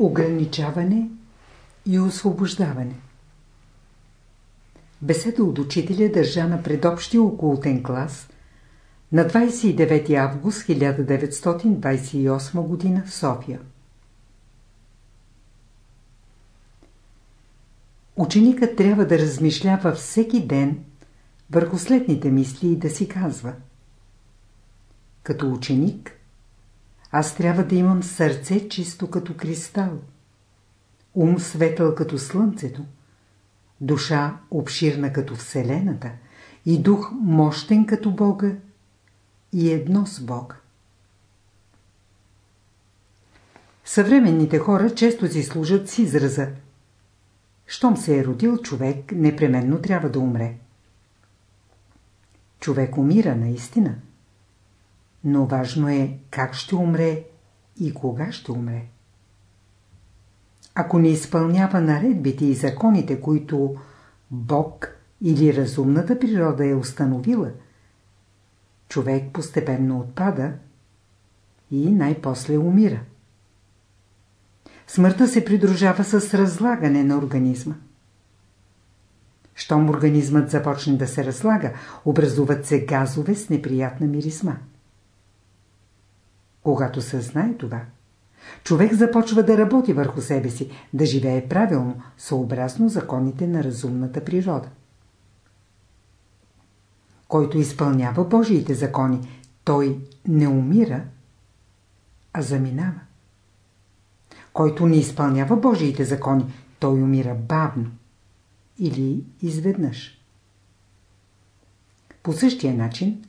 Ограничаване и освобождаване Беседа от учителя държа на предобщия окултен клас на 29 август 1928 г. София. Ученикът трябва да размишлява всеки ден върху следните мисли и да си казва Като ученик, аз трябва да имам сърце чисто като кристал, ум светъл като слънцето, душа обширна като Вселената и дух мощен като Бога и едно с Бога. Съвременните хора често си служат с израза Щом се е родил човек, непременно трябва да умре. Човек умира наистина. Но важно е как ще умре и кога ще умре. Ако не изпълнява наредбите и законите, които Бог или разумната природа е установила, човек постепенно отпада и най-после умира. Смъртта се придружава с разлагане на организма. Щом организмът започне да се разлага, образуват се газове с неприятна миризма. Когато се знае това, човек започва да работи върху себе си, да живее правилно, съобразно законите на разумната природа. Който изпълнява Божиите закони, той не умира, а заминава. Който не изпълнява Божиите закони, той умира бавно или изведнъж. По същия начин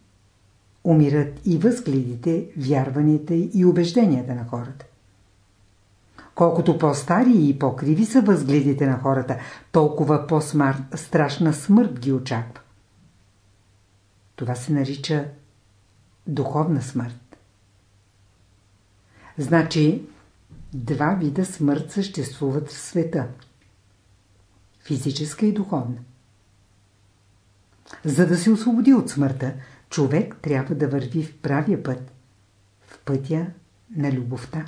умират и възгледите, вярванията и убежденията на хората. Колкото по-стари и по-криви са възгледите на хората, толкова по-страшна смърт ги очаква. Това се нарича духовна смърт. Значи, два вида смърт съществуват в света. Физическа и духовна. За да се освободи от смъртта, човек трябва да върви в правия път, в пътя на любовта.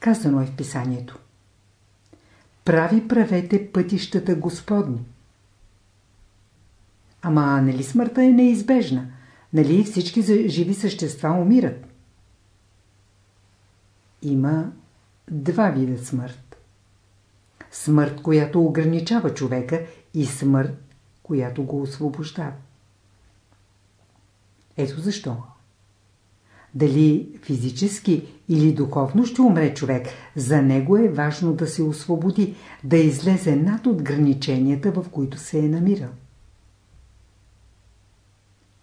Казано е в писанието. Прави правете пътищата Господни. Ама нали смъртта е неизбежна? Нали всички живи същества умират? Има два вида смърт. Смърт, която ограничава човека и смърт, която го освобождава. Ето защо. Дали физически или духовно ще умре човек, за него е важно да се освободи, да излезе над отграниченията, в които се е намирал.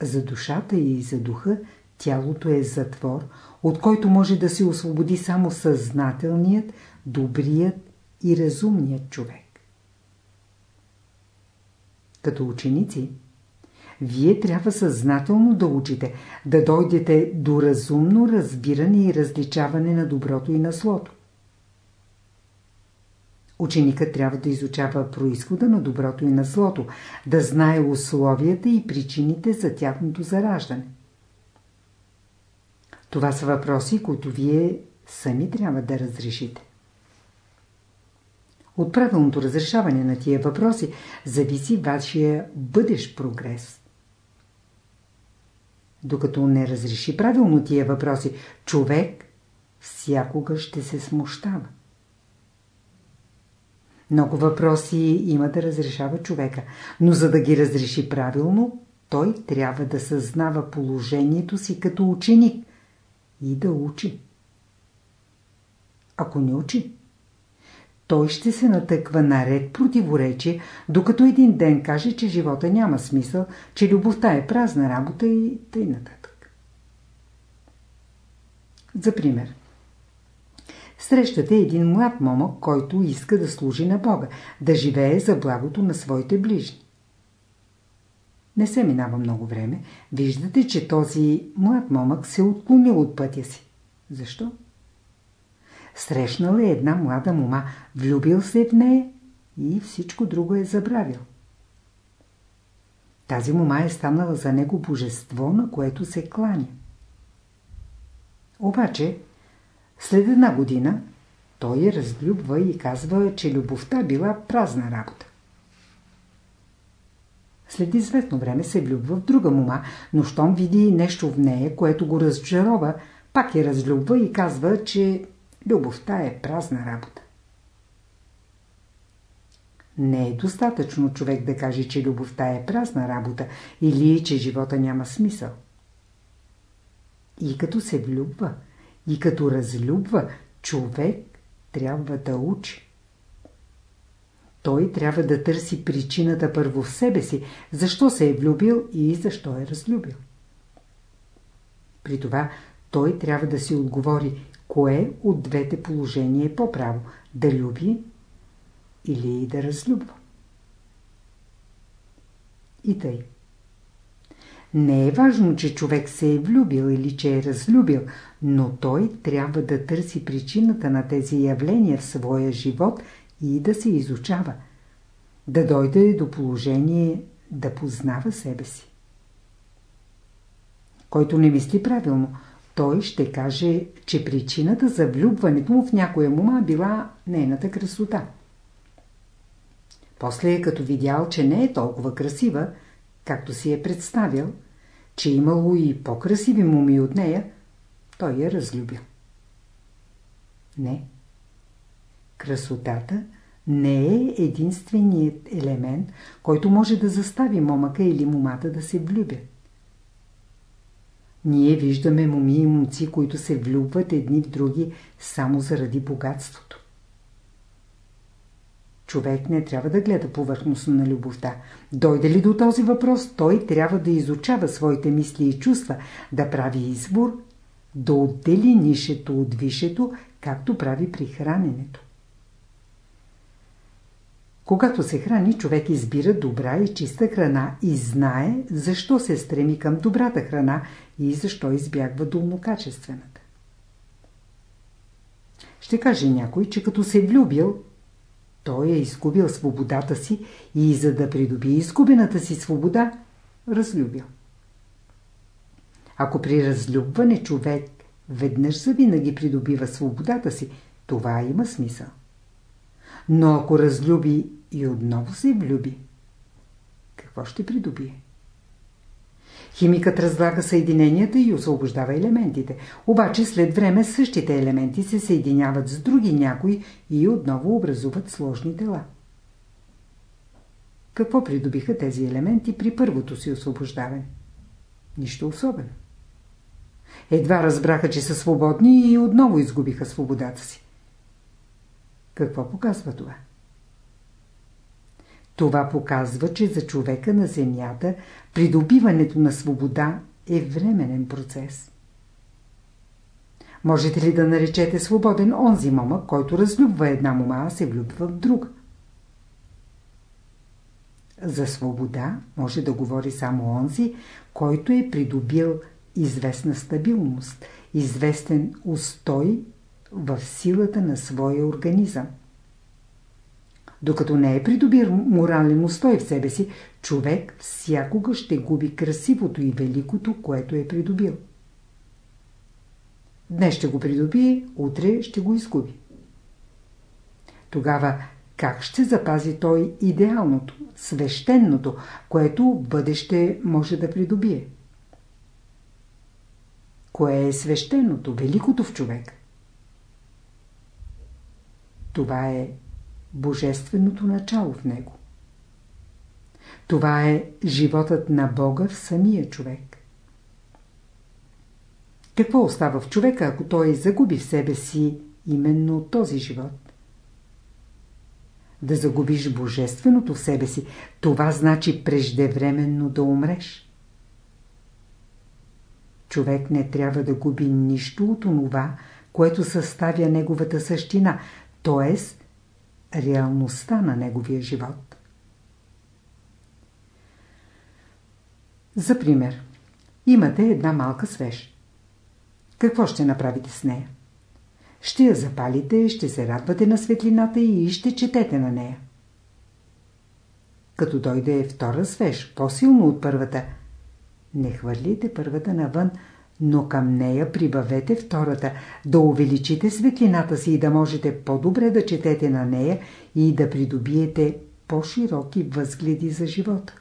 За душата и за духа тялото е затвор, от който може да се освободи само съзнателният, добрият и разумният човек. Като ученици, вие трябва съзнателно да учите, да дойдете до разумно разбиране и различаване на доброто и на злото. Ученикът трябва да изучава происхода на доброто и на злото, да знае условията и причините за тяхното зараждане. Това са въпроси, които вие сами трябва да разрешите. От правилното разрешаване на тия въпроси зависи вашия бъдещ прогрес. Докато не разреши правилно тия въпроси, човек всякога ще се смущава. Много въпроси има да разрешава човека, но за да ги разреши правилно, той трябва да съзнава положението си като ученик и да учи. Ако не учи, той ще се натъква наред противоречие, докато един ден каже, че живота няма смисъл, че любовта е празна работа и тъй нататък. За пример. Срещате един млад момък, който иска да служи на Бога, да живее за благото на своите ближни. Не се минава много време. Виждате, че този млад момък се отклонил от пътя си. Защо? Срещнал е една млада мома, влюбил се в нея и всичко друго е забравил. Тази мома е станала за него божество, на което се кланя. Обаче, След една година той я разлюбва и казва, че любовта била празна работа. След известно време се влюбва в друга мума, но щом види нещо в нея, което го разчарова, пак я разлюбва и казва, че любовта е празна работа. Не е достатъчно човек да каже, че любовта е празна работа или че живота няма смисъл. И като се влюбва, и като разлюбва, човек трябва да учи. Той трябва да търси причината първо в себе си, защо се е влюбил и защо е разлюбил. При това той трябва да си отговори, кое от двете положения е по-право – да люби или да разлюбва. И тъй. Не е важно, че човек се е влюбил или че е разлюбил, но той трябва да търси причината на тези явления в своя живот и да се изучава. Да дойде до положение да познава себе си. Който не мисли правилно, той ще каже, че причината за влюбването му в някоя мума била нейната красота. После, като видял, че не е толкова красива, както си е представил, че имало и по-красиви муми от нея, той я разлюбил. Не. Красотата не е единственият елемент, който може да застави момъка или момата да се влюбят. Ние виждаме моми и момци, които се влюбват едни в други само заради богатството. Човек не трябва да гледа повърхностно на любовта. Дойде ли до този въпрос, той трябва да изучава своите мисли и чувства, да прави избор, да отдели нишето от вишето, както прави при храненето. Когато се храни, човек избира добра и чиста храна и знае защо се стреми към добрата храна и защо избягва долнокачествената. Ще каже някой, че като се влюбил, той е изгубил свободата си и за да придобие изгубената си свобода, разлюбил. Ако при разлюбване човек веднъж завинаги придобива свободата си, това има смисъл. Но ако разлюби и отново се влюби, какво ще придобие? Химикът разлага съединенията и освобождава елементите. Обаче след време същите елементи се съединяват с други някои и отново образуват сложни тела. Какво придобиха тези елементи при първото си освобождаване? Нищо особено. Едва разбраха, че са свободни и отново изгубиха свободата си. Какво показва това? Това показва, че за човека на земята придобиването на свобода е временен процес. Можете ли да наречете свободен онзи момък, който разлюбва една мома, а се влюбва в друга? За свобода може да говори само онзи, който е придобил известна стабилност, известен устой в силата на своя организъм. Докато не е придобил морален устой в себе си, човек всякога ще губи красивото и великото, което е придобил. Днес ще го придобие, утре ще го изгуби. Тогава как ще запази той идеалното, свещеното, което бъдеще може да придобие? Кое е свещеното, великото в човек? Това е божественото начало в него. Това е животът на Бога в самия човек. Какво остава в човека, ако той загуби в себе си именно този живот? Да загубиш божественото в себе си, това значи преждевременно да умреш. Човек не трябва да губи нищо от онова, което съставя неговата същина, т.е реалността на неговия живот. За пример, имате една малка свеж. Какво ще направите с нея? Ще я запалите, ще се радвате на светлината и ще четете на нея. Като дойде втора свеж, по-силно от първата, не хвърлите първата навън, но към нея прибавете втората, да увеличите светлината си и да можете по-добре да четете на нея и да придобиете по-широки възгледи за живота.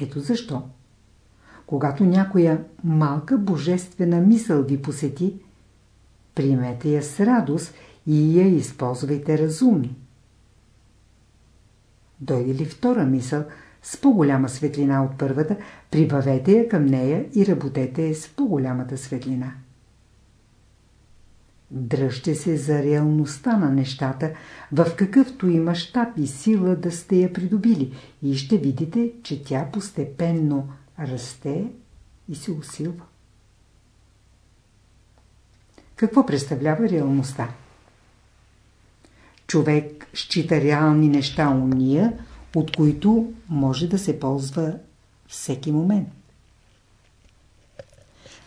Ето защо. Когато някоя малка божествена мисъл ви посети, приемете я с радост и я използвайте разумно. Дойде ли втора мисъл с по-голяма светлина от първата, прибавете я към нея и работете с по-голямата светлина. Дръжте се за реалността на нещата, в какъвто и мащаб и сила да сте я придобили и ще видите, че тя постепенно расте и се усилва. Какво представлява реалността? Човек счита реални неща уния, от които може да се ползва всеки момент.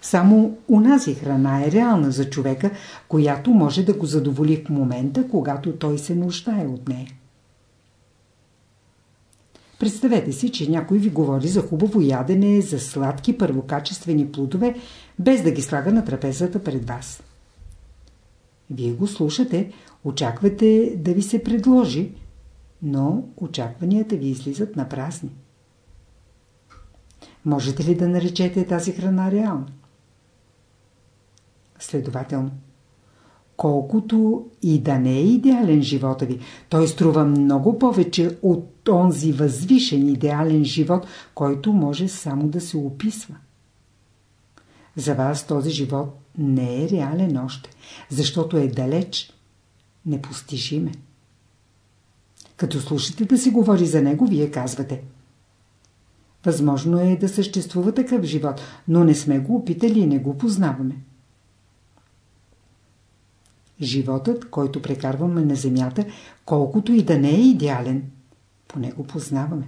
Само унази храна е реална за човека, която може да го задоволи в момента, когато той се нуждае от нея. Представете си, че някой ви говори за хубаво ядене, за сладки първокачествени плодове, без да ги слага на трапезата пред вас. Вие го слушате, очаквате да ви се предложи, но очакванията ви излизат на празни. Можете ли да наречете тази храна реална? Следователно, колкото и да не е идеален живота ви, той струва много повече от онзи възвишен идеален живот, който може само да се описва. За вас този живот не е реален още, защото е далеч, непостижиме. Като слушате да се говори за него, вие казвате Възможно е да съществува такъв живот, но не сме го опитали и не го познаваме. Животът, който прекарваме на земята, колкото и да не е идеален, поне го познаваме.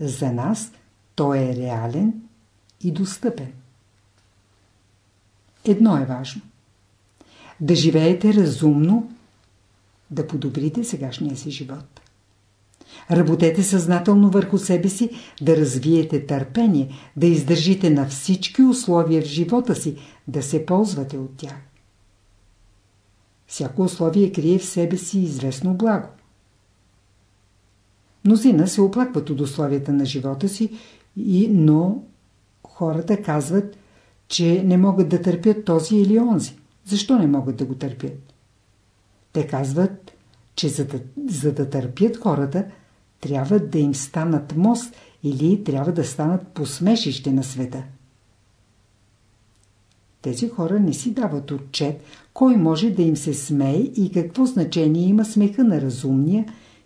За нас той е реален и достъпен. Едно е важно. Да живеете разумно, да подобрите сегашния си живот. Работете съзнателно върху себе си, да развиете търпение, да издържите на всички условия в живота си, да се ползвате от тях. Всяко условие крие в себе си известно благо. Мнозина се оплакват от условията на живота си, и, но хората казват, че не могат да търпят този или онзи. Защо не могат да го търпят? Те казват, че за да, за да търпят хората, трябва да им станат мост или трябва да станат посмешище на света. Тези хора не си дават отчет, кой може да им се смее и какво значение има смеха на разумния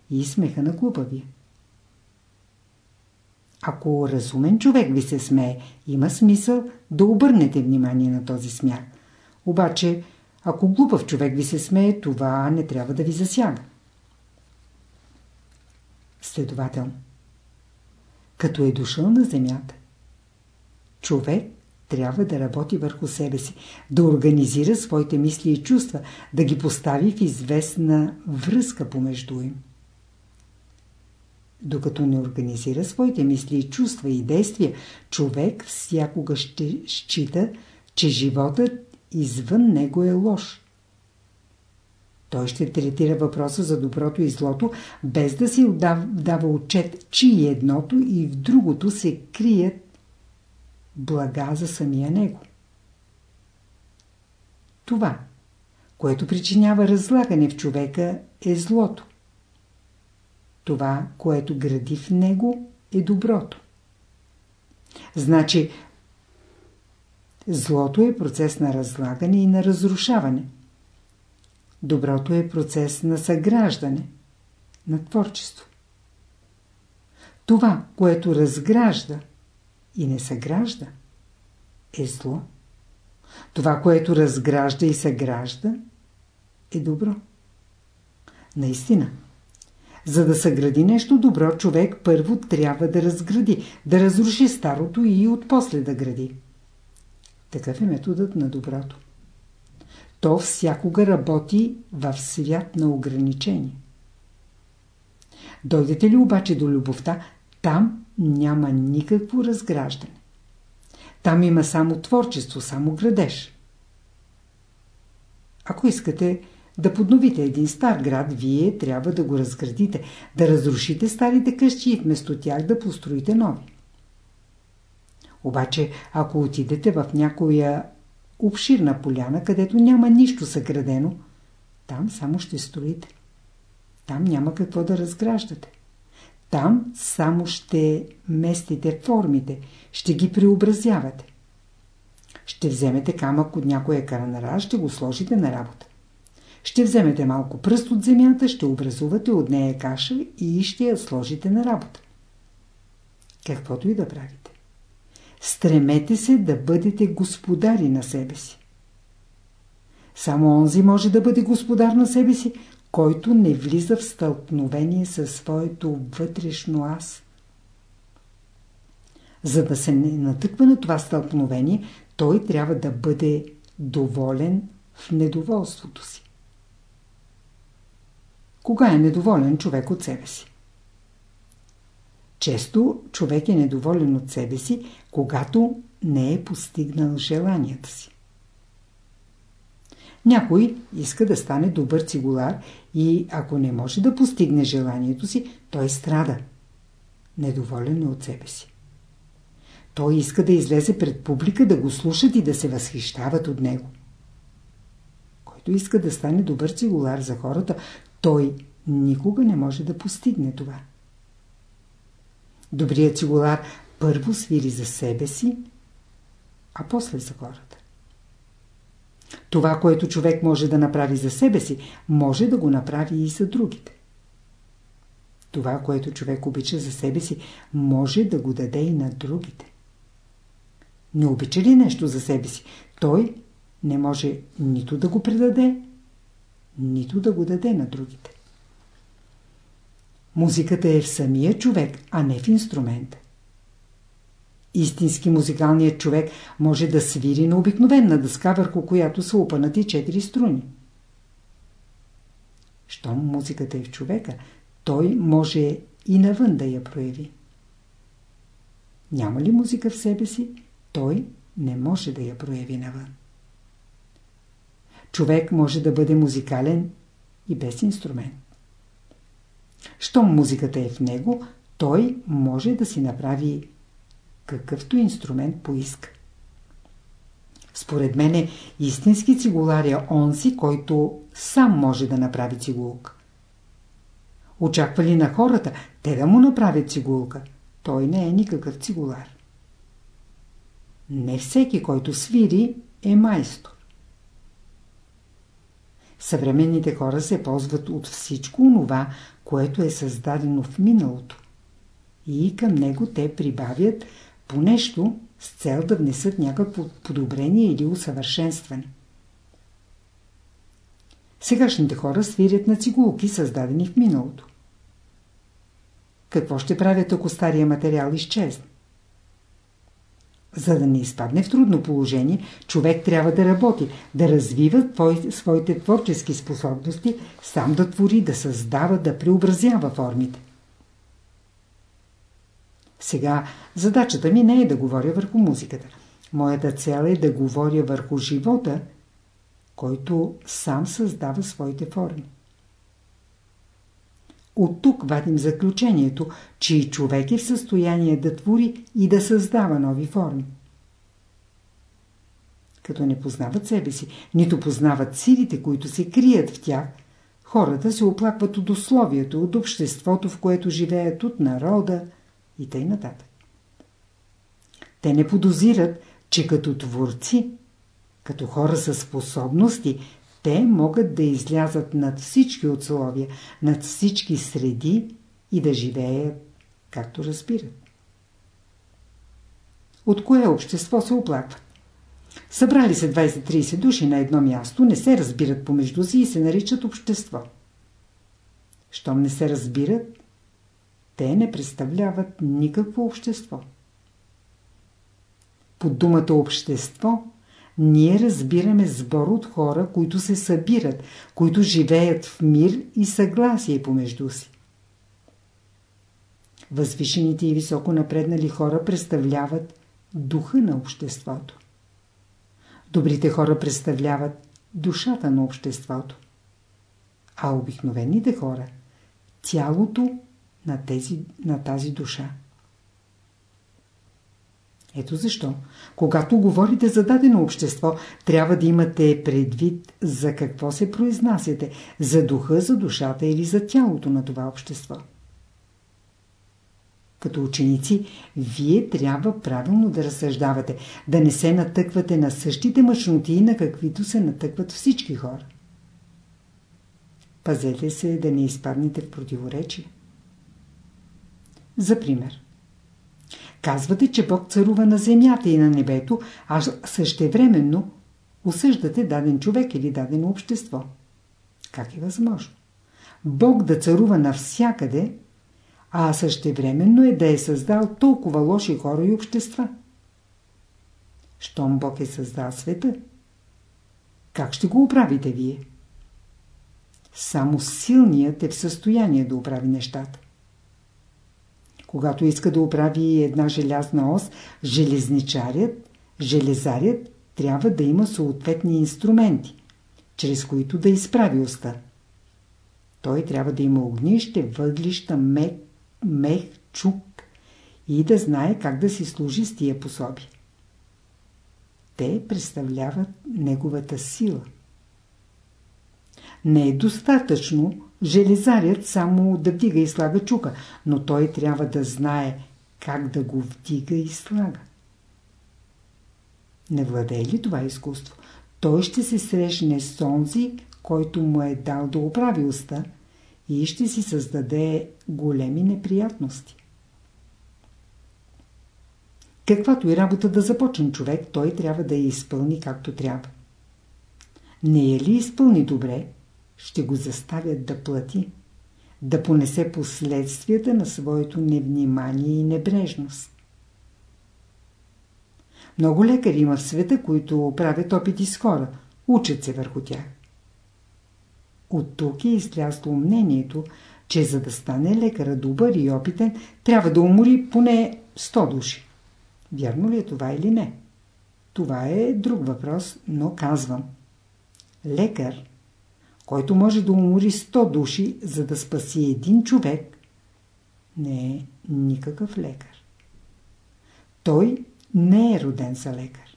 и смеха на глупавия. Ако разумен човек ви се смее, има смисъл да обърнете внимание на този смях. Обаче, ако глупав човек ви се смее, това не трябва да ви засяга. Следователно, като е дошъл на земята, човек трябва да работи върху себе си, да организира своите мисли и чувства, да ги постави в известна връзка помежду им. Докато не организира своите мисли и чувства и действия, човек всякога ще счита, че животът извън него е лош. Той ще третира въпроса за доброто и злото, без да си дава отчет, че едното и в другото се крият блага за самия него. Това, което причинява разлагане в човека, е злото. Това, което гради в него, е доброто. Значи, злото е процес на разлагане и на разрушаване. Доброто е процес на съграждане, на творчество. Това, което разгражда и не съгражда, е зло. Това, което разгражда и съгражда, е добро. Наистина, за да съгради нещо добро, човек първо трябва да разгради, да разруши старото и отпосле да гради. Такъв е методът на доброто. То всякога работи в свят на ограничение. Дойдете ли обаче до любовта, там няма никакво разграждане. Там има само творчество, само градеж. Ако искате да подновите един стар град, вие трябва да го разградите, да разрушите старите къщи и вместо тях да построите нови. Обаче, ако отидете в някоя обширна поляна, където няма нищо съградено, там само ще строите. Там няма какво да разграждате. Там само ще местите формите, ще ги преобразявате. Ще вземете камък от някоя каранара, ще го сложите на работа. Ще вземете малко пръст от земята, ще образувате от нея каша и ще я сложите на работа. Каквото и да правите. Стремете се да бъдете господари на себе си. Само онзи може да бъде господар на себе си, който не влиза в стълкновение със своето вътрешно аз. За да се не натъква на това стълкновение, той трябва да бъде доволен в недоволството си. Кога е недоволен човек от себе си? Често човек е недоволен от себе си, когато не е постигнал желанията си. Някой иска да стане добър цигулар и ако не може да постигне желанието си, той страда. Недоволен е от себе си. Той иска да излезе пред публика, да го слушат и да се възхищават от него. Който иска да стане добър цигулар за хората, той никога не може да постигне това. Добрият цигулар първо свири за себе си, а после за хората. Това, което човек може да направи за себе си, може да го направи и за другите. Това, което човек обича за себе си, може да го даде и на другите. Не обича ли нещо за себе си, той не може нито да го предаде, нито да го даде на другите. Музиката е в самия човек, а не в инструмента. Истински музикалният човек може да свири на обикновена дъска, върху която са опънати четири струни. Щом музиката е в човека, той може и навън да я прояви. Няма ли музика в себе си, той не може да я прояви навън. Човек може да бъде музикален и без инструмент. Щом музиката е в него, той може да си направи какъвто инструмент поиска. Според мене истински цигулар е онзи, който сам може да направи цигулка. Очаква ли на хората те да му направят цигулка? Той не е никакъв цигулар. Не всеки, който свири, е майстор. Съвременните хора се ползват от всичко онова, което е създадено в миналото. И към него те прибавят по нещо с цел да внесат някакво подобрение или усъвършенстване. Сегашните хора свирят на цигулки, създадени в миналото. Какво ще правят, ако стария материал изчезне? За да не изпадне в трудно положение, човек трябва да работи, да развива своите творчески способности, сам да твори, да създава, да преобразява формите. Сега задачата ми не е да говоря върху музиката. Моята цел е да говоря върху живота, който сам създава своите форми. От тук вадим заключението, че и човек е в състояние да твори и да създава нови форми. Като не познават себе си, нито познават силите, които се крият в тях, хората се оплакват от условието, от обществото, в което живеят, от народа и нататък. Те не подозират, че като творци, като хора със способности, те могат да излязат над всички условия, над всички среди и да живеят както разбират. От кое общество се оплакват? Събрали се 20-30 души на едно място, не се разбират помежду си и се наричат общество. Щом не се разбират, те не представляват никакво общество. Под думата общество ние разбираме сбор от хора, които се събират, които живеят в мир и съгласие помежду си. Възвишените и високо напреднали хора представляват духа на обществото. Добрите хора представляват душата на обществото. А обикновените хора – тялото на, тези, на тази душа. Ето защо, когато говорите за дадено общество, трябва да имате предвид за какво се произнасяте – за духа, за душата или за тялото на това общество. Като ученици, вие трябва правилно да разсъждавате, да не се натъквате на същите мъчноти, на каквито се натъкват всички хора. Пазете се да не изпаднете в противоречие. За пример. Казвате, че Бог царува на земята и на небето, а същевременно осъждате даден човек или дадено общество. Как е възможно? Бог да царува навсякъде, а същевременно е да е създал толкова лоши хора и общества. Щом Бог е създал света, как ще го оправите вие? Само силният е в състояние да оправи нещата. Когато иска да оправи една желязна ос, железничарят, железарят трябва да има съответни инструменти, чрез които да изправи оста. Той трябва да има огнище, въглища, мех, мех, чук и да знае как да си служи с тия пособи. Те представляват неговата сила. Не е достатъчно железарят само да вдига и слага чука, но той трябва да знае как да го вдига и слага. Не владее ли това изкуство? Той ще се срещне с онзи, който му е дал да оправи уста и ще си създаде големи неприятности. Каквато и работа да започне човек, той трябва да я изпълни както трябва. Не е ли изпълни добре, ще го заставят да плати, да понесе последствията на своето невнимание и небрежност. Много лекари има в света, които правят опити с хора, учат се върху тях. От тук е излязло мнението, че за да стане лекара добър и опитен, трябва да умори поне 100 души. Вярно ли е това или не? Това е друг въпрос, но казвам. Лекар който може да умори 100 души, за да спаси един човек, не е никакъв лекар. Той не е роден за лекар.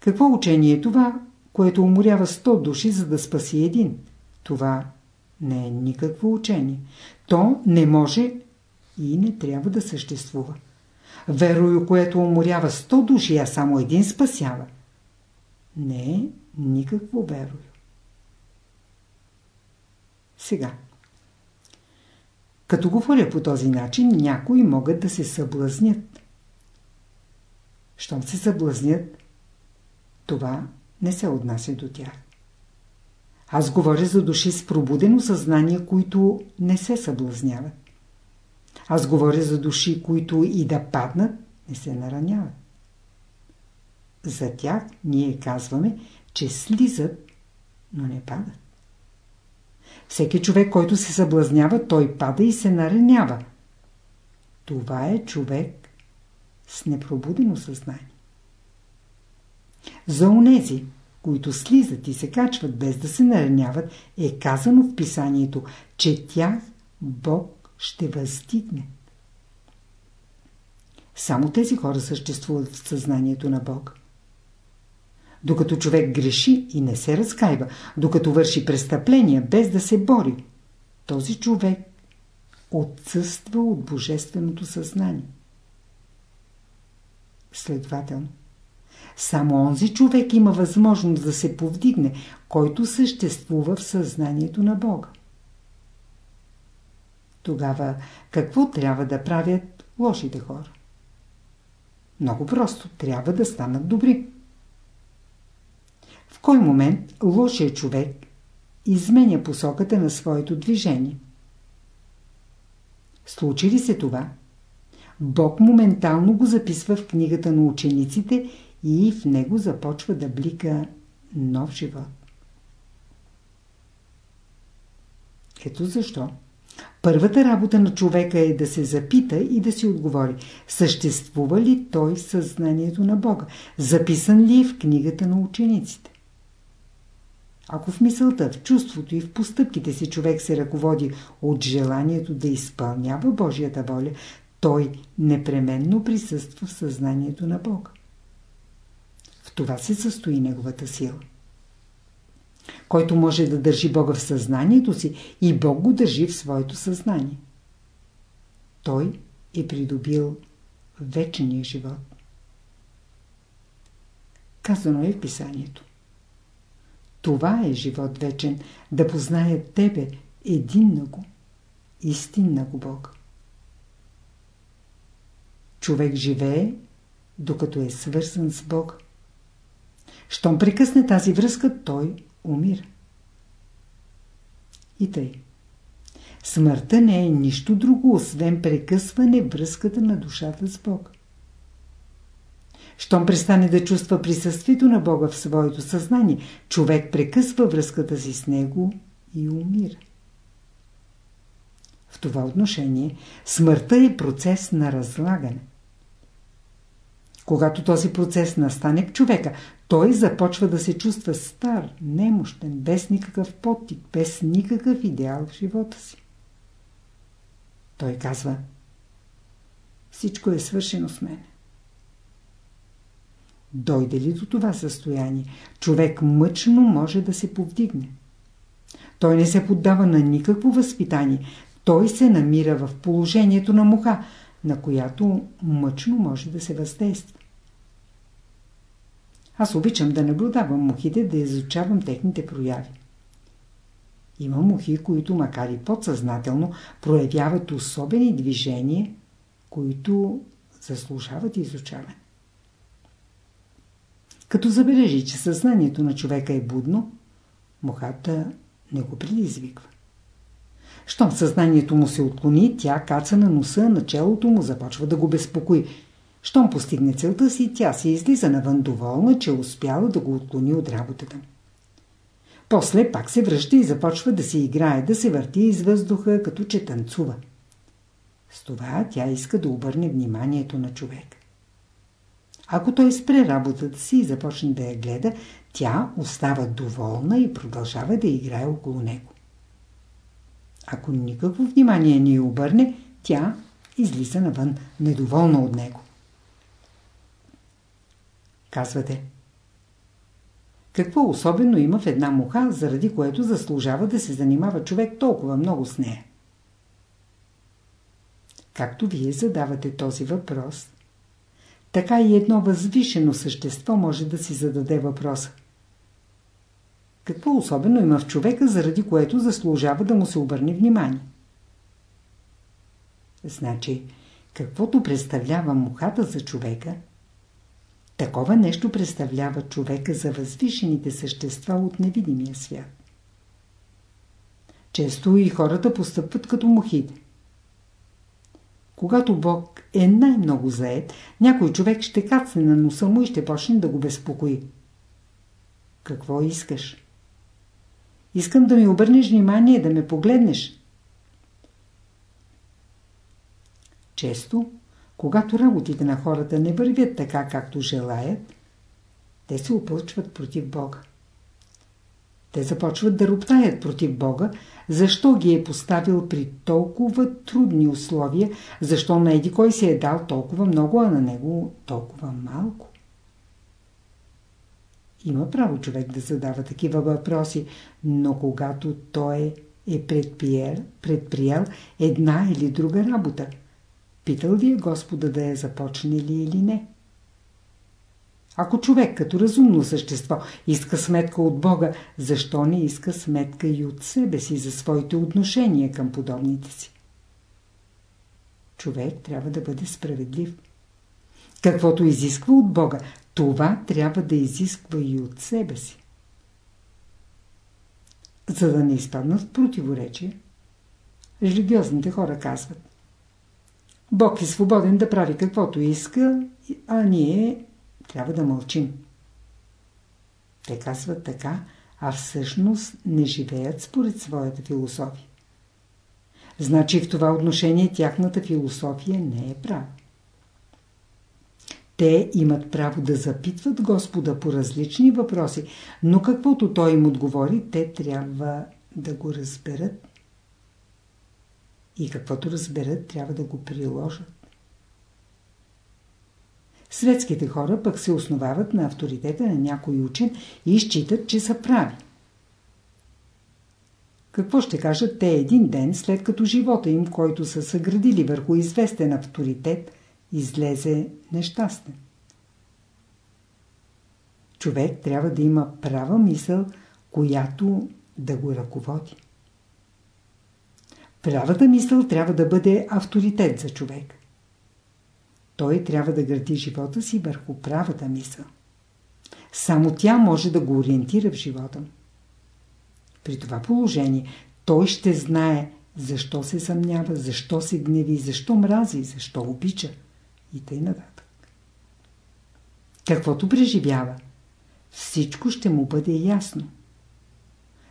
Какво учение е това, което уморява 100 души, за да спаси един? Това не е никакво учение. То не може и не трябва да съществува. Верою, което уморява 100 души, а само един спасява – не е никакво верою. Сега. Като говоря по този начин, някои могат да се съблазнят. Щом се съблазнят, това не се отнася до тях. Аз говоря за души с пробудено съзнание, които не се съблазняват. Аз говоря за души, които и да паднат, не се нараняват. За тях ние казваме, че слизат, но не падат. Всеки човек, който се съблазнява, той пада и се наранява. Това е човек с непробудено съзнание. За онези, които слизат и се качват без да се нараняват, е казано в писанието, че тях Бог ще въздигне. Само тези хора съществуват в съзнанието на Бога. Докато човек греши и не се разкаива, докато върши престъпления без да се бори, този човек отсъства от божественото съзнание. Следователно, само онзи човек има възможност да се повдигне, който съществува в съзнанието на Бога. Тогава какво трябва да правят лошите хора? Много просто трябва да станат добри. В кой момент лошият човек изменя посоката на своето движение? Случи ли се това? Бог моментално го записва в книгата на учениците и в него започва да блика нов живот. Ето защо. Първата работа на човека е да се запита и да си отговори. Съществува ли той съзнанието на Бога? Записан ли е в книгата на учениците? Ако в мисълта, в чувството и в постъпките си човек се ръководи от желанието да изпълнява Божията воля, той непременно присъства в съзнанието на Бога. В това се състои неговата сила. Който може да държи Бога в съзнанието си и Бог го държи в своето съзнание. Той е придобил вечния живот. Казано е в писанието. Това е живот вечен, да познаят Тебе, единнаго, истиннаго Бог. Човек живее, докато е свързан с Бог. Щом прекъсне тази връзка, той умира. И тъй. Смъртта не е нищо друго, освен прекъсване връзката на душата с Бог. Щом престане да чувства присъствието на Бога в своето съзнание, човек прекъсва връзката си с Него и умира. В това отношение смъртта е процес на разлагане. Когато този процес настане в човека, той започва да се чувства стар, немощен, без никакъв подтик, без никакъв идеал в живота си. Той казва Всичко е свършено с мене. Дойде ли до това състояние, човек мъчно може да се повдигне. Той не се поддава на никакво възпитание. Той се намира в положението на муха, на която мъчно може да се въздейства. Аз обичам да наблюдавам мухите, да изучавам техните прояви. Има мухи, които макар и подсъзнателно проявяват особени движения, които заслужават изучаване. Като забележи, че съзнанието на човека е будно, мухата не го предизвиква. Щом съзнанието му се отклони, тя каца на носа, на челото му започва да го безпокои. Щом постигне целта си, тя се излиза навън доволна, че успяла да го отклони от работата. После пак се връща и започва да се играе, да се върти из въздуха, като че танцува. С това тя иска да обърне вниманието на човек. Ако той спре работата си и започне да я гледа, тя остава доволна и продължава да играе около него. Ако никакво внимание не я обърне, тя излиза навън, недоволна от него. Казвате. Какво особено има в една муха, заради което заслужава да се занимава човек толкова много с нея? Както вие задавате този въпрос, така и едно възвишено същество може да си зададе въпроса. Какво особено има в човека, заради което заслужава да му се обърне внимание? Значи, каквото представлява мухата за човека, такова нещо представлява човека за възвишените същества от невидимия свят. Често и хората постъпват като мухите. Когато Бог е най-много заед, някой човек ще кацне на носа му и ще почне да го безпокои. Какво искаш? Искам да ми обърнеш внимание, да ме погледнеш. Често, когато работите на хората не вървят така, както желаят, те се опълчват против Бога. Те започват да роптаят против Бога, защо ги е поставил при толкова трудни условия, защо на еди кой се е дал толкова много, а на него толкова малко. Има право човек да задава такива въпроси, но когато той е предприел, предприел една или друга работа, питал ли е Господа да я започне ли или не? Ако човек като разумно същество иска сметка от Бога, защо не иска сметка и от себе си за своите отношения към подобните си? Човек трябва да бъде справедлив. Каквото изисква от Бога, това трябва да изисква и от себе си. За да не изпаднат в противоречие, религиозните хора казват Бог е свободен да прави каквото иска, а ние трябва да мълчим. Те казват така, а всъщност не живеят според своята философия. значи в това отношение тяхната философия не е права. Те имат право да запитват Господа по различни въпроси, но каквото Той им отговори, те трябва да го разберат. И каквото разберат, трябва да го приложат. Светските хора пък се основават на авторитета на някой учен и считат, че са прави. Какво ще кажат те един ден, след като живота им, който са съградили върху известен авторитет, излезе нещастен? Човек трябва да има права мисъл, която да го ръководи. Правата мисъл трябва да бъде авторитет за човек. Той трябва да гради живота си върху правата мисъл. Само тя може да го ориентира в живота. При това положение той ще знае защо се съмнява, защо се гневи, защо мрази, защо обича и тъй. Каквото преживява, всичко ще му бъде ясно.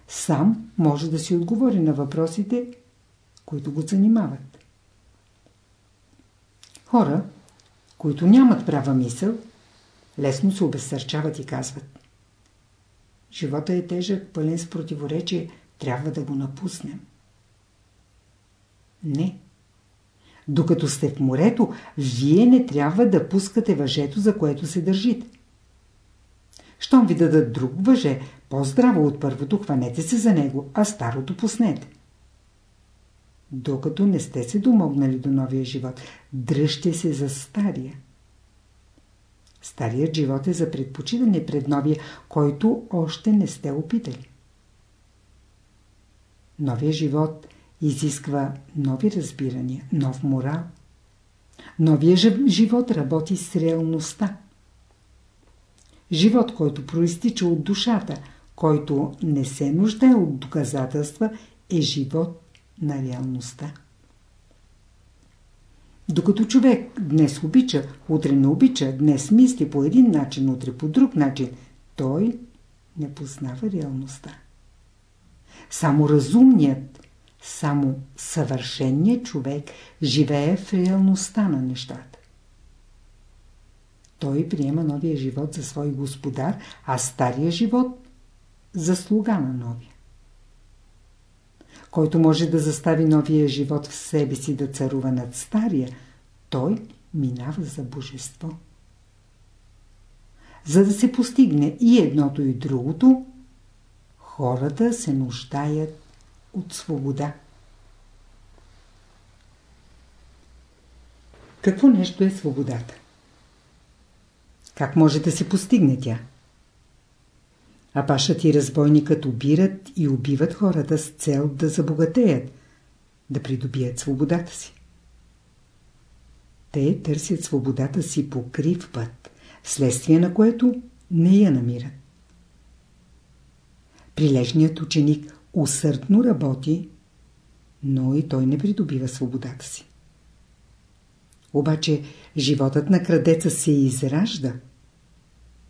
Сам може да си отговори на въпросите, които го занимават. Хора, които нямат права мисъл, лесно се обезсърчават и казват Живота е тежък, пълен с противоречие, трябва да го напуснем. Не. Докато сте в морето, вие не трябва да пускате въжето, за което се държите. Щом ви дадат друг въже, по-здраво от първото, хванете се за него, а старото пуснете. Докато не сте се домогнали до новия живот, дръжте се за стария. Старият живот е за предпочитане пред новия, който още не сте опитали. Новия живот изисква нови разбирания, нов морал. Новия живот работи с реалността. Живот, който проистича от душата, който не се нуждае от доказателства, е живот на реалността. Докато човек днес обича, утре не обича, днес мисли по един начин, утре по друг начин, той не познава реалността. Само разумният, само съвършенният човек живее в реалността на нещата. Той приема новия живот за свой господар, а стария живот за слуга на новия. Който може да застави новия живот в себе си да царува над стария, той минава за божество. За да се постигне и едното и другото, хората се нуждаят от свобода. Какво нещо е свободата? Как може да се постигне тя? А пашът и разбойникът убират и убиват хората с цел да забогатеят, да придобият свободата си. Те търсят свободата си по крив път, вследствие на което не я намират. Прилежният ученик усърдно работи, но и той не придобива свободата си. Обаче животът на крадеца се изражда,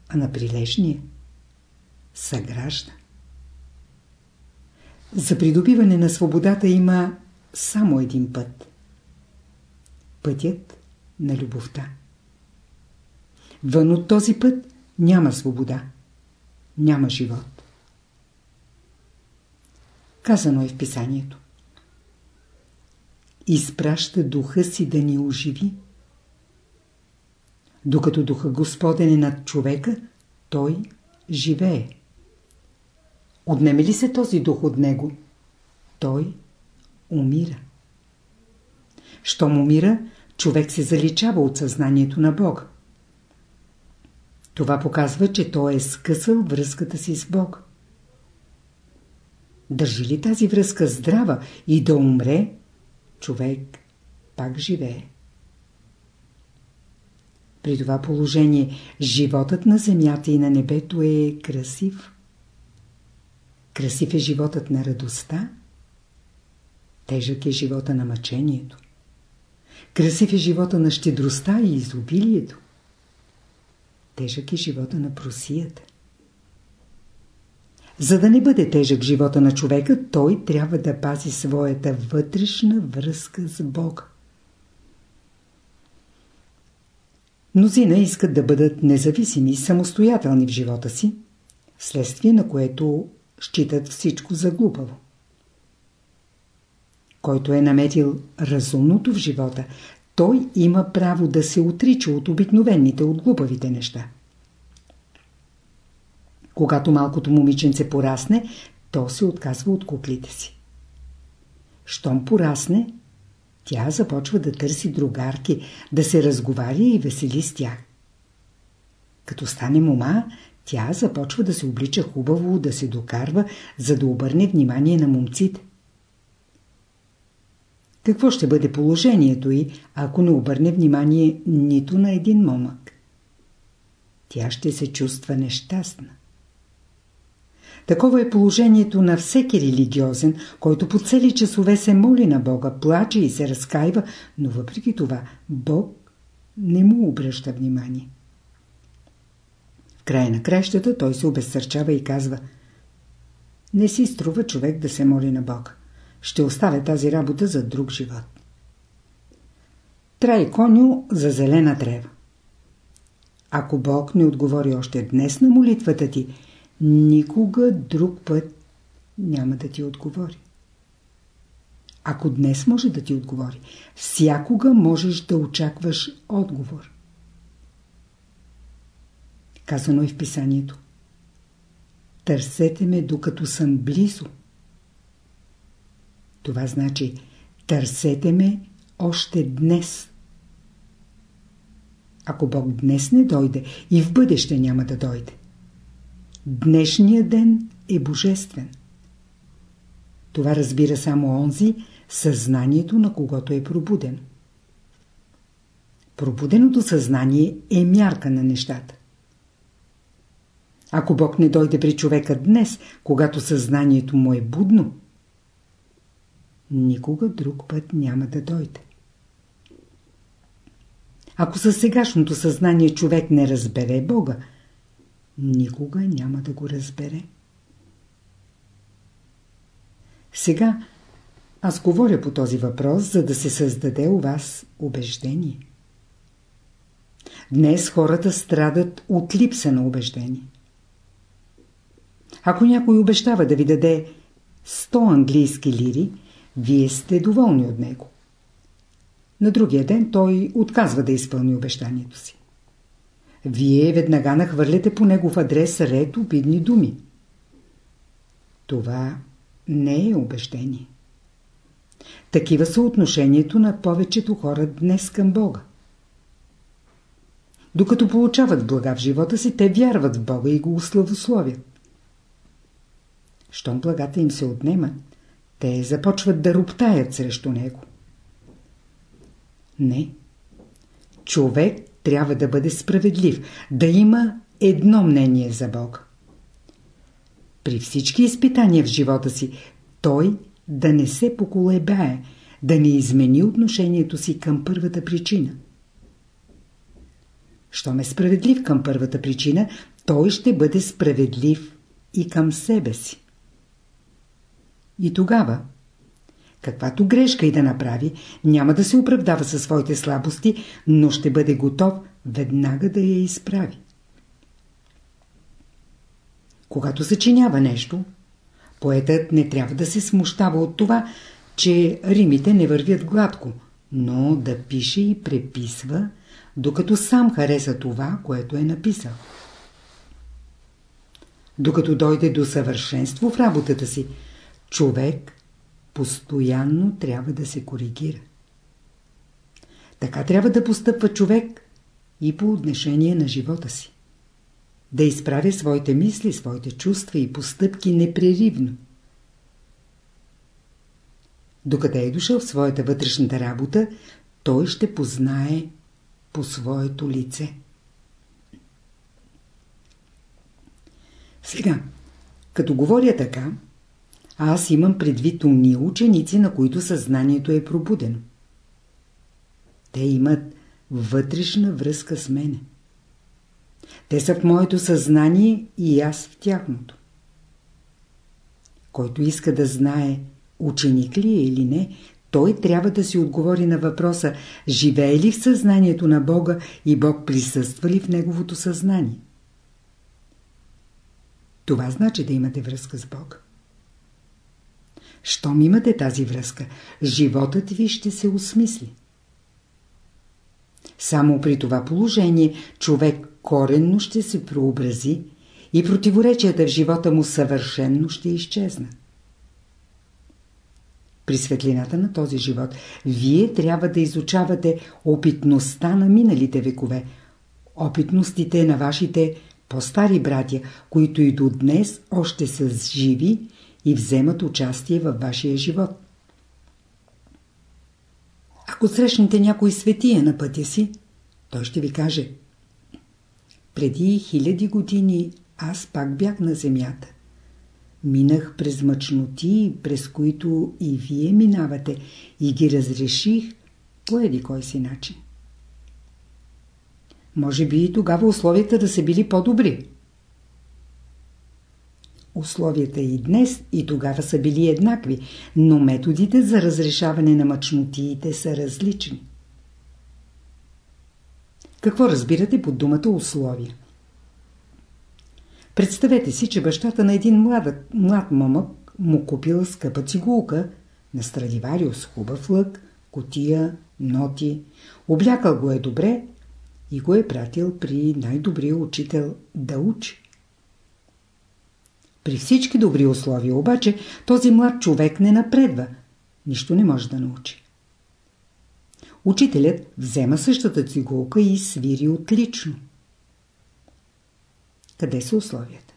а на прилежния съгражда. За придобиване на свободата има само един път. Пътят на любовта. Вън от този път няма свобода, няма живот. Казано е в писанието. Изпраща духа си да ни оживи. Докато духа Господен е над човека, той живее. Отнеме ли се този дух от него, той умира. Щом умира, човек се заличава от съзнанието на Бога. Това показва, че той е скъсал връзката си с Бог. Държи ли тази връзка здрава и да умре, човек пак живее. При това положение животът на земята и на небето е красив. Красив е животът на радостта, тежък е живота на мъчението. Красив е живота на щедростта и изобилието. Тежък е живота на просията. За да не бъде тежък живота на човека, той трябва да пази своята вътрешна връзка с Бога. Мнозина искат да бъдат независими и самостоятелни в живота си, вследствие на което считат всичко за глупаво. Който е наметил разумното в живота, той има право да се отрича от обикновените, от глупавите неща. Когато малкото момиченце порасне, то се отказва от куклите си. Щом порасне, тя започва да търси другарки, да се разговаря и весели с тях. Като стане мома, тя започва да се облича хубаво, да се докарва, за да обърне внимание на момците. Какво ще бъде положението й, ако не обърне внимание нито на един момък? Тя ще се чувства нещастна. Такова е положението на всеки религиозен, който по цели часове се моли на Бога, плаче и се разкаива, но въпреки това Бог не му обръща внимание. В края на кращата той се обезсърчава и казва Не си струва човек да се моли на Бога. Ще оставя тази работа за друг живот. Трай коню за зелена трева. Ако Бог не отговори още днес на молитвата ти, никога друг път няма да ти отговори. Ако днес може да ти отговори, всякога можеш да очакваш отговор. Казано е в писанието. Търсете ме докато съм близо. Това значи търсете ме още днес. Ако Бог днес не дойде и в бъдеще няма да дойде. Днешният ден е божествен. Това разбира само онзи, съзнанието на когото е пробуден. Пробуденото съзнание е мярка на нещата. Ако Бог не дойде при човека днес, когато съзнанието му е будно, никога друг път няма да дойде. Ако със сегашното съзнание човек не разбере Бога, никога няма да го разбере. Сега аз говоря по този въпрос, за да се създаде у вас убеждение. Днес хората страдат от липса на убеждение. Ако някой обещава да ви даде 100 английски лири, вие сте доволни от него. На другия ден той отказва да изпълни обещанието си. Вие веднага нахвърляте по негов адрес ред обидни думи. Това не е убеждение. Такива са отношението на повечето хора днес към Бога. Докато получават блага в живота си, те вярват в Бога и го уславословят. Щом благата им се отнемат, те започват да роптаят срещу него. Не. Човек трябва да бъде справедлив, да има едно мнение за Бог. При всички изпитания в живота си, той да не се поколебае, да не измени отношението си към първата причина. Щом е справедлив към първата причина, той ще бъде справедлив и към себе си. И тогава, каквато грешка и да направи, няма да се оправдава със своите слабости, но ще бъде готов веднага да я изправи. Когато съчинява нещо, поетът не трябва да се смущава от това, че римите не вървят гладко, но да пише и преписва, докато сам хареса това, което е написал. Докато дойде до съвършенство в работата си, човек постоянно трябва да се коригира. Така трябва да постъпва човек и по отношение на живота си. Да изправя своите мисли, своите чувства и постъпки непреривно. Докъде е дошъл в своята вътрешната работа, той ще познае по своето лице. Сега, като говоря така, аз имам предвид уния ученици, на които съзнанието е пробудено. Те имат вътрешна връзка с мене. Те са в моето съзнание и аз в тяхното. Който иска да знае ученик ли е или не, той трябва да си отговори на въпроса живее ли в съзнанието на Бога и Бог присъства ли в неговото съзнание. Това значи да имате връзка с Бога. Щом имате тази връзка, животът ви ще се осмисли. Само при това положение човек коренно ще се преобрази и противоречията в живота му съвършенно ще изчезнат. При светлината на този живот вие трябва да изучавате опитността на миналите векове, опитностите на вашите по-стари братя, които и до днес още са живи и вземат участие във вашия живот. Ако срещнете някой светия на пътя си, той ще ви каже Преди хиляди години аз пак бях на земята. Минах през мъчноти, през които и вие минавате, и ги разреших по еди кой си начин. Може би и тогава условията да са били по-добри. Условията и днес, и тогава са били еднакви, но методите за разрешаване на мъчнотиите са различни. Какво разбирате под думата условия? Представете си, че бащата на един млад, млад момък му купил скъпа цигулка на Страдивариус, хубав лък, котия, ноти, облякал го е добре и го е пратил при най-добрия учител да учи. При всички добри условия обаче този млад човек не напредва, нищо не може да научи. Учителят взема същата цигулка и свири отлично. Къде са условията?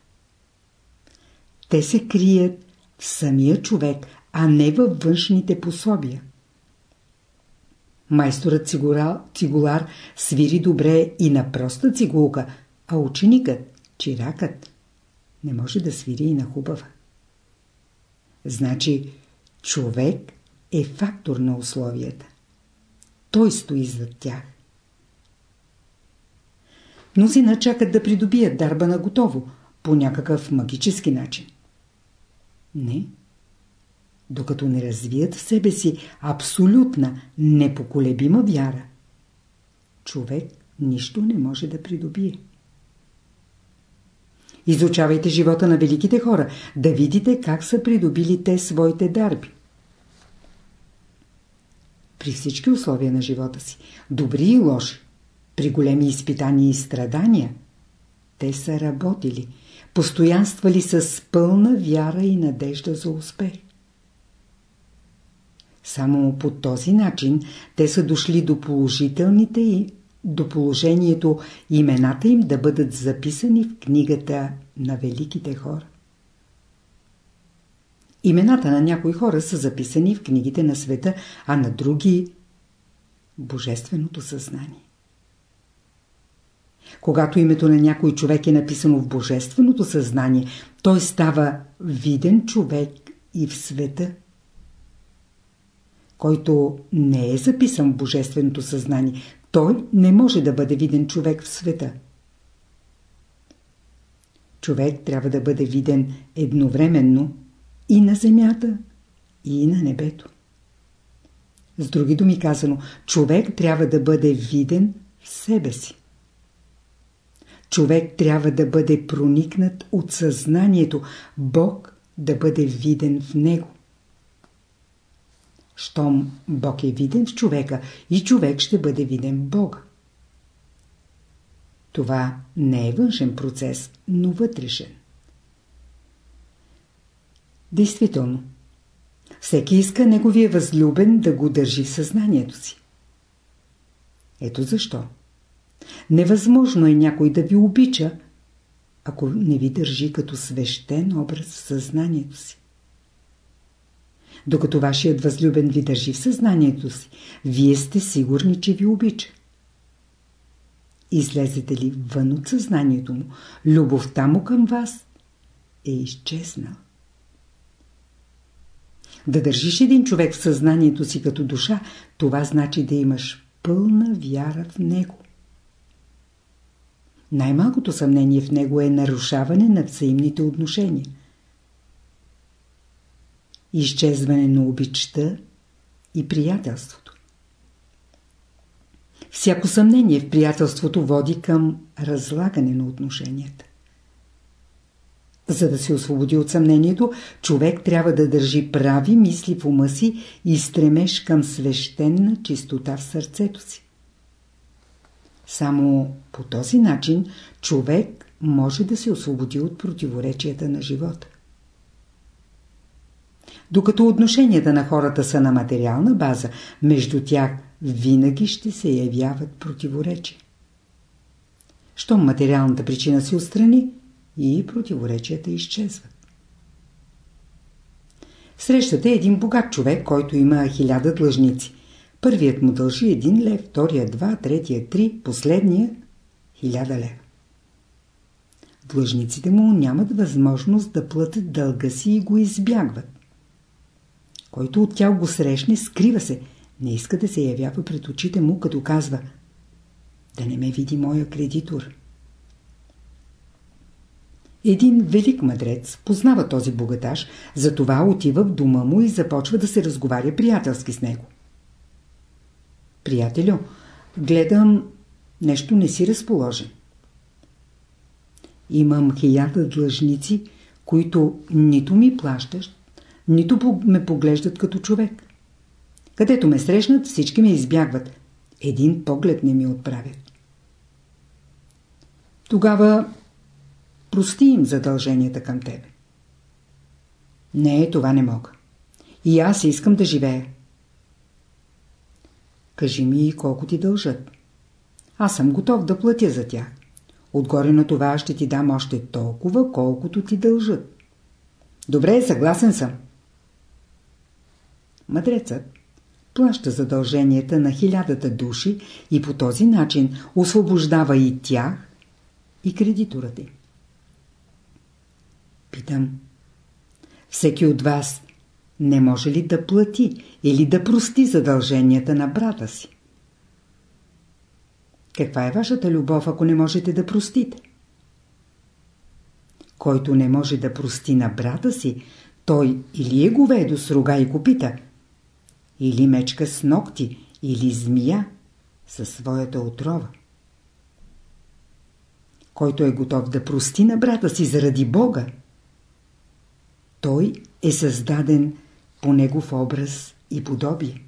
Те се крият в самия човек, а не във външните пособия. Майсторът цигуляр, цигулар свири добре и на проста цигулка, а ученикът, чиракът, не може да свири и на хубава. Значи, човек е фактор на условията. Той стои зад тях. Мнозина чакат да придобият дарба на готово, по някакъв магически начин. Не. Докато не развият в себе си абсолютна, непоколебима вяра, човек нищо не може да придобие. Изучавайте живота на великите хора, да видите как са придобили те своите дарби. При всички условия на живота си, добри и лоши, при големи изпитания и страдания, те са работили, постоянствали с пълна вяра и надежда за успех. Само по този начин те са дошли до положителните и до положението имената им да бъдат записани в книгата на великите хора. Имената на някои хора са записани в книгите на света, а на други – Божественото съзнание. Когато името на някой човек е написано в Божественото съзнание, той става виден човек и в света. Който не е записан в Божественото съзнание, той не може да бъде виден човек в света. Човек трябва да бъде виден едновременно и на земята, и на небето. С други думи казано, човек трябва да бъде виден в себе си. Човек трябва да бъде проникнат от съзнанието, Бог да бъде виден в него. Щом Бог е виден в човека, и човек ще бъде виден в Бога. Това не е външен процес, но вътрешен. Действително, всеки иска неговия възлюбен да го държи в съзнанието си. Ето защо. Невъзможно е някой да ви обича, ако не ви държи като свещен образ в съзнанието си. Докато вашият възлюбен ви държи в съзнанието си, вие сте сигурни, че ви обича. Излезете ли вън от съзнанието му, любовта му към вас е изчезнала. Да държиш един човек в съзнанието си като душа, това значи да имаш пълна вяра в него. Най-малкото съмнение в него е нарушаване на взаимните отношения. Изчезване на обичта и приятелството. Всяко съмнение в приятелството води към разлагане на отношенията. За да се освободи от съмнението, човек трябва да държи прави мисли в ума си и стремеш към свещена чистота в сърцето си. Само по този начин човек може да се освободи от противоречията на живота. Докато отношенията на хората са на материална база, между тях винаги ще се явяват противоречия. Щом материалната причина се отстрани, и противоречията изчезват. Срещате един богат човек, който има хиляда длъжници. Първият му дължи един лев, втория два, третия три, последния хиляда лева. Длъжниците му нямат възможност да платят дълга си и го избягват. Който от тях го срещне, скрива се, не иска да се явява пред очите му, като казва да не ме види моя кредитор. Един велик мъдрец познава този богаташ, затова отива в дома му и започва да се разговаря приятелски с него. Приятелю, гледам, нещо не си разположен. Имам хиляда длъжници, които нито ми плащаш, нито ме поглеждат като човек. Където ме срещнат, всички ме избягват. Един поглед не ми отправят. Тогава прости им задълженията към тебе. Не, това не мога. И аз искам да живея. Кажи ми колко ти дължат. Аз съм готов да платя за тях. Отгоре на това ще ти дам още толкова, колкото ти дължат. Добре, съгласен съм. Мъдрецът плаща задълженията на хилядата души и по този начин освобождава и тях, и кредиторът Питам. Всеки от вас не може ли да плати или да прости задълженията на брата си? Каква е вашата любов, ако не можете да простите? Който не може да прости на брата си, той или е говедо с рога и копита, или мечка с ногти, или змия със своята отрова. Който е готов да прости на брата си заради Бога, той е създаден по негов образ и подобие.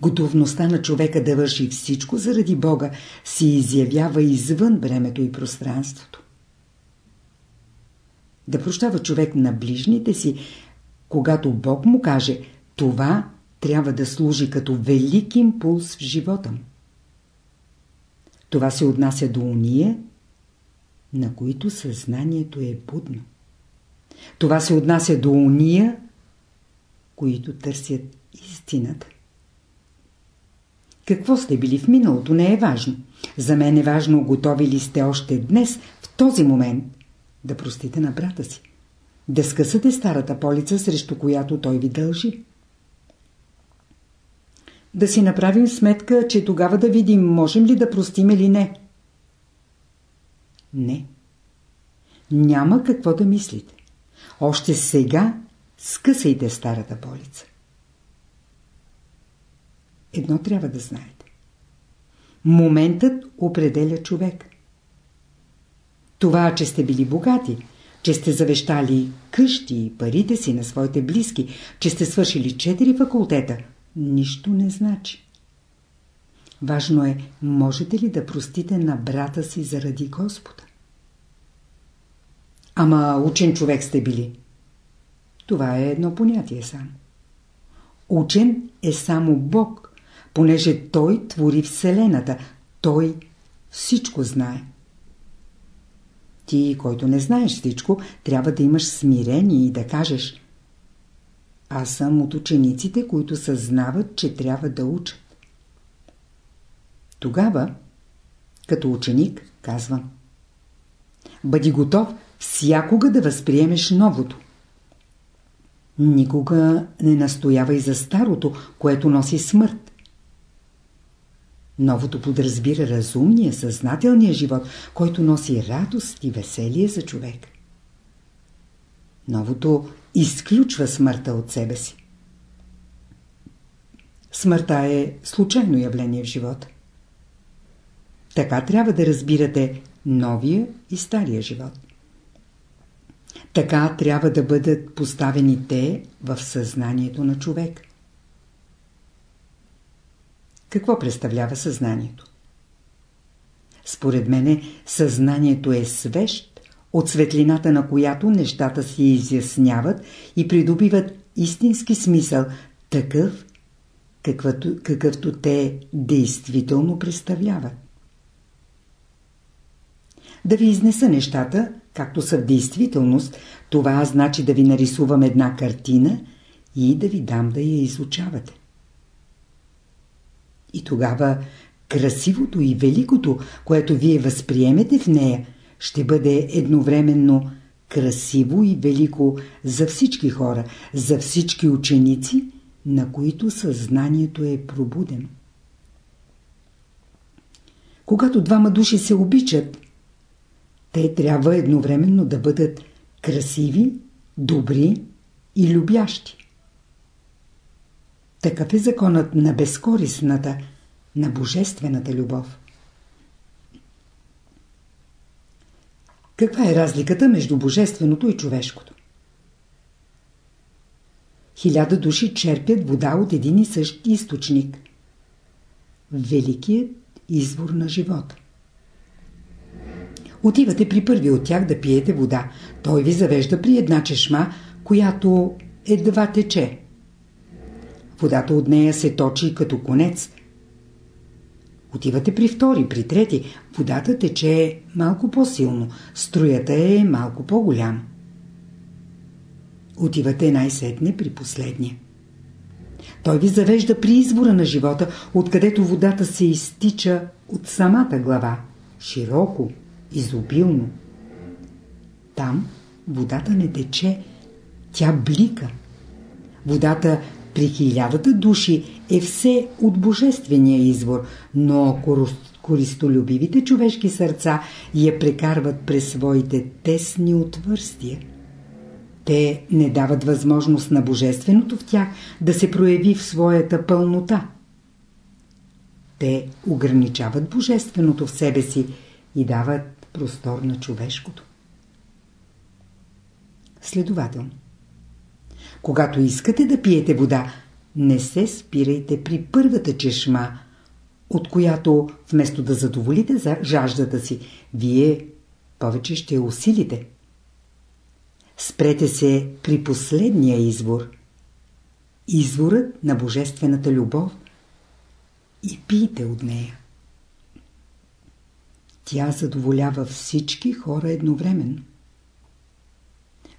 Готовността на човека да върши всичко заради Бога се изявява извън времето и пространството. Да прощава човек на ближните си, когато Бог му каже, това трябва да служи като велик импулс в живота му. Това се отнася до уния, на които съзнанието е будно. Това се отнася до уния, които търсят истината. Какво сте били в миналото не е важно. За мен е важно, готови ли сте още днес, в този момент, да простите на брата си. Да скъсате старата полица, срещу която той ви дължи. Да си направим сметка, че тогава да видим, можем ли да простим или не. Не. Няма какво да мислите. Още сега скъсайте старата полица. Едно трябва да знаете. Моментът определя човек. Това, че сте били богати, че сте завещали къщи и парите си на своите близки, че сте свършили четири факултета, нищо не значи. Важно е, можете ли да простите на брата си заради Господа? Ама учен човек сте били. Това е едно понятие само. Учен е само Бог, понеже Той твори Вселената. Той всичко знае. Ти, който не знаеш всичко, трябва да имаш смирение и да кажеш Аз съм от учениците, които съзнават, че трябва да учат. Тогава, като ученик, казвам Бъди готов всякога да възприемеш новото. Никога не настоявай за старото, което носи смърт. Новото подразбира разумния, съзнателния живот, който носи радост и веселие за човек. Новото изключва смъртта от себе си. Смъртта е случайно явление в живота. Така трябва да разбирате новия и стария живот. Така трябва да бъдат поставени те в съзнанието на човек. Какво представлява съзнанието? Според мене съзнанието е свещ, от светлината на която нещата се изясняват и придобиват истински смисъл, такъв, какъвто, какъвто те действително представляват. Да ви изнеса нещата, както са в действителност, това значи да ви нарисувам една картина и да ви дам да я изучавате. И тогава красивото и великото, което вие възприемете в нея, ще бъде едновременно красиво и велико за всички хора, за всички ученици, на които съзнанието е пробудено. Когато двама души се обичат, те трябва едновременно да бъдат красиви, добри и любящи. Такъв е законът на безкорисната, на божествената любов. Каква е разликата между божественото и човешкото? Хиляда души черпят вода от един и същ източник. Великият извор на живота. Отивате при първи от тях да пиете вода. Той ви завежда при една чешма, която едва тече. Водата от нея се точи като конец. Отивате при втори, при трети. Водата тече малко по-силно. Струята е малко по-голяма. Отивате най-сетне при последния. Той ви завежда при извора на живота, откъдето водата се изтича от самата глава. Широко, изобилно. Там водата не тече, тя блика. Водата при хилядата души е все от божествения извор, но користолюбивите човешки сърца я прекарват през своите тесни отвърстия. Те не дават възможност на божественото в тях да се прояви в своята пълнота. Те ограничават божественото в себе си и дават простор на човешкото. Следователно, когато искате да пиете вода, не се спирайте при първата чешма, от която вместо да задоволите за жаждата си, вие повече ще усилите. Спрете се при последния извор. Изворът на божествената любов и пийте от нея. Тя задоволява всички хора едновременно.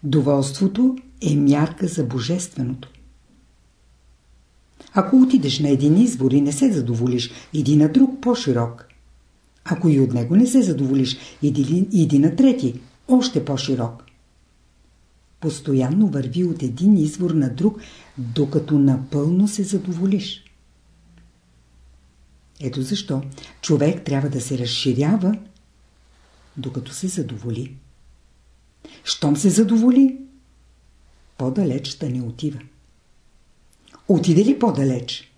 Доволството е мярка за божественото. Ако отидеш на един избор и не се задоволиш, иди на друг по-широк. Ако и от него не се задоволиш, иди, иди на трети, още по-широк. Постоянно върви от един извор на друг, докато напълно се задоволиш. Ето защо човек трябва да се разширява, докато се задоволи. Щом се задоволи, по-далеч да не отива. Отиде ли по-далеч?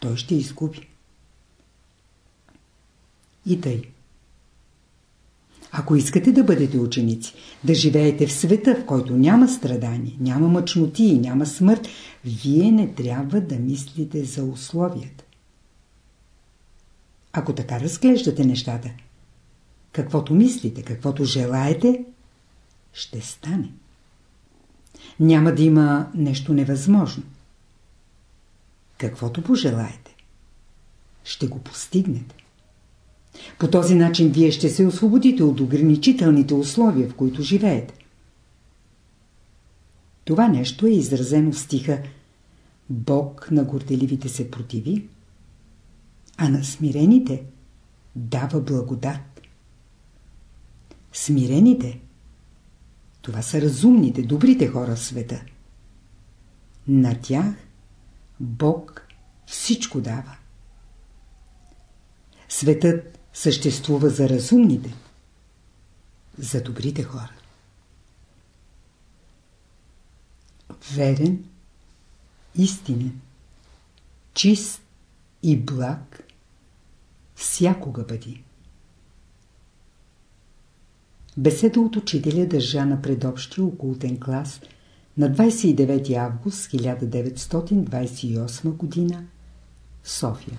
Той ще изгуби. И тъй. Ако искате да бъдете ученици, да живеете в света, в който няма страдание, няма мъчноти и няма смърт, вие не трябва да мислите за условията. Ако така разглеждате нещата, каквото мислите, каквото желаете, ще стане. Няма да има нещо невъзможно. Каквото пожелаете, ще го постигнете. По този начин вие ще се освободите от ограничителните условия, в които живеете. Това нещо е изразено в стиха Бог на горделивите се противи, а на смирените дава благодат. Смирените това са разумните, добрите хора в света. На тях Бог всичко дава. Светът съществува за разумните, за добрите хора. верен, истинен, чист и благ всякога бъди. Беседа от учителя държа на предобщия окултен клас на 29 август 1928 г. София.